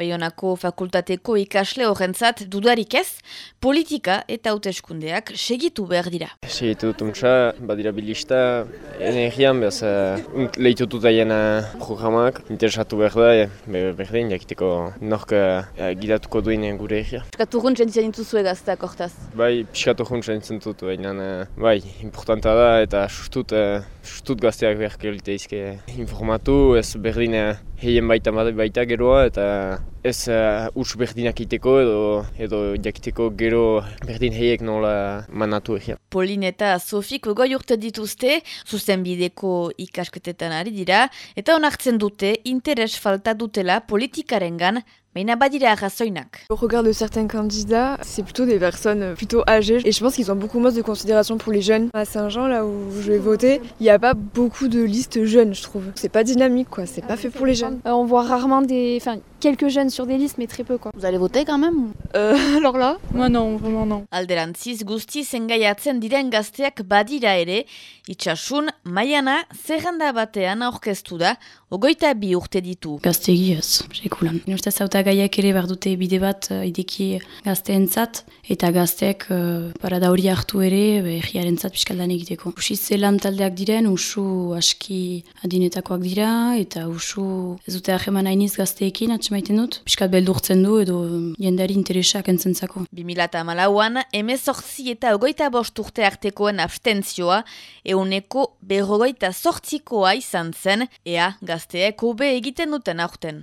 Baionako fakultateko ikasle horrentzat dudarik ez, politika eta hauteskundeak segitu behar dira. Segitu dut untsa, badira bilista, energian behaz uh, lehitutu daien programak, interesatu behar da, e, berdin, jakiteko nork uh, gidatuko duen gure egia. Piskatu hund zentzen dituzue gazteak hortaz? Bai, piskatu hund zentzen dut, baina uh, bai, importanta da eta sustut, uh, sustut gazteak behar gelite izke informatu, ez berdin uh, heien baita baita geroa eta ez uh, uts berdinak iteko edo, edo jakiteko gero berdin heiek nola manatu egia. Polin eta Sofik goi urte dituzte, zuzen bideko ikasketetan ari dira, eta onartzen dute interes falta dutela politikarengan Baina badira arrazoinak. Au regard de certains candidats, c'est plutôt des personnes plutôt âgées et je pense qu'ils ont beaucoup moins de considération pour les jeunes. À Saint-Jean, là où je vais voter, il n'y a pas beaucoup de listes jeunes, je trouve. C'est pas dynamique, quoi. C'est pas fait pour les jeunes. Euh, on voit rarement des, enfin, quelques jeunes sur des listes, mais très peu, quoi. Vous allez voter quand même Euh, alors là? Moi non, vraiment non. Alderantziz guzti zengaiatzen diren gazteak badira ere, itxasun, maiana, zerranda batean aurkeztu da, ogoita bi urte ditu. Gaztegi ez, sekulan. Nustez hautagaiak ere behar dute bide bat uh, ideki gazteentzat eta gazteek uh, parada hori hartu ere behiaren zat piskaldan egiteko. Usi zelan taldeak diren, usu aski adinetakoak dira eta usu ez dute aheman hainiz gazteekin atxemaiten dut. Piskat beldurtzen du edo jendari interesak entzentzako. 2008an, emezortzi eta ogoita bost urte artekoen abstentzioa, euneko berrogoita sortzikoa izan zen, ea gazteek hobe egiten duten aurten.